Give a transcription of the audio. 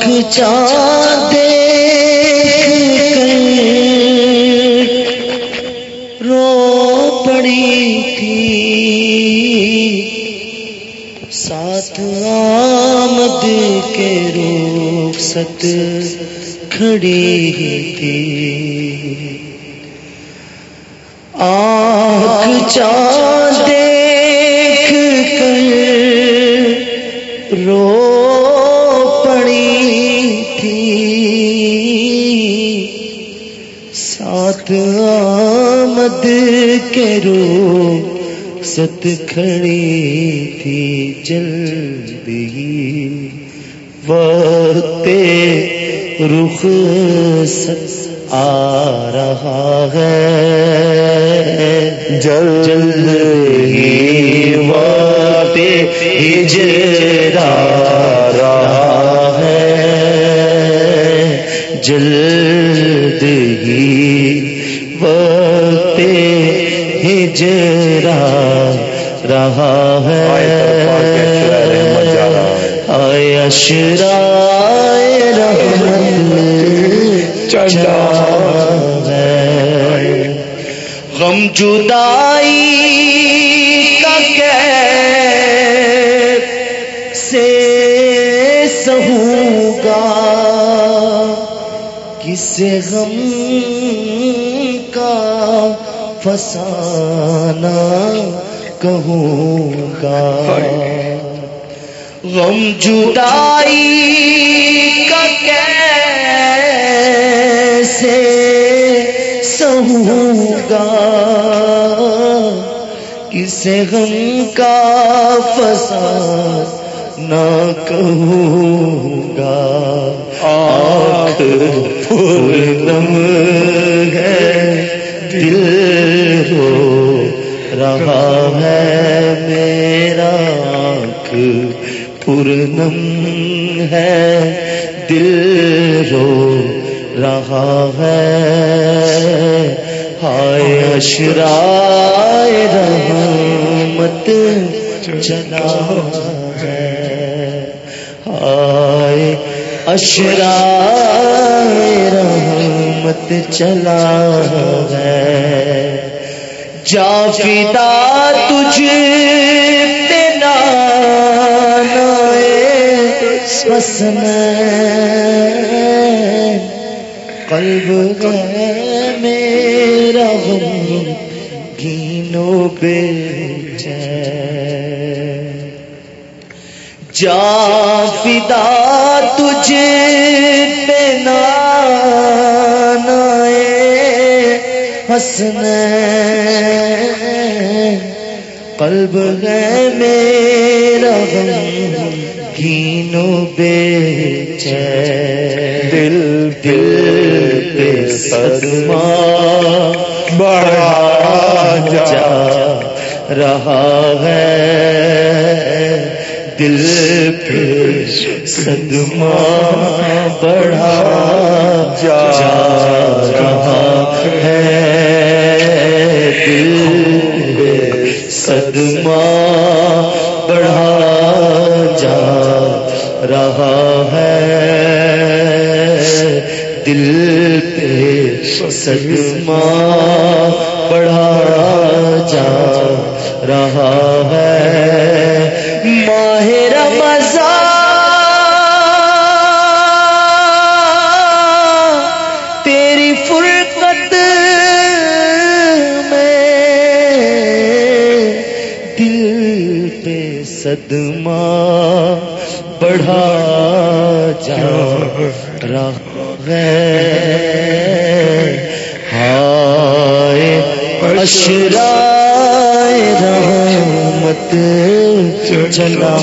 آنکھ چاند رو پڑی تھی۔ ساتھ آمد کے روک ست کھڑی تھی۔ آنکھ چاند دیکھ کر رو ساتھ آمد کے رو ست کھڑی تھی جلدی۔ وقت رخ ست آ رہا ہے۔ جل جلد ہی وقت ہجرا۔ ہجرا رہا ہے۔ آئے اشرا چلا غم جدائی کس غم کا فسانا کہوں گا؟ غم جدائی کا کیسے سہوں گا؟ کسے غم کا فسانا کہوں گا؟ آخ پورنم ہے، دل رو رہا ہے میرا آنکھ۔ پورنم ہے، دل رو رہا ہے۔ ہائے اشرائے رحمت چلا ہے۔ ہائے اشرائے رحمت چلا ہے۔ جا فدا تجھ تینا سسن قلب گئے میرا غم گینو بے جا فدا تجھ تینا حسن قلب ہے میرا غم، گینو بے دل دل پہ صدمہ بڑھا جا رہا ہے۔ دل پہ صدمہ بڑھا بڑھا جا رہا ہے۔ دل پہ صدمہ بڑھا جا رہا ہے۔ صدمہ بڑھا جا رہا ہے ہائے اشرائے رحمت چلا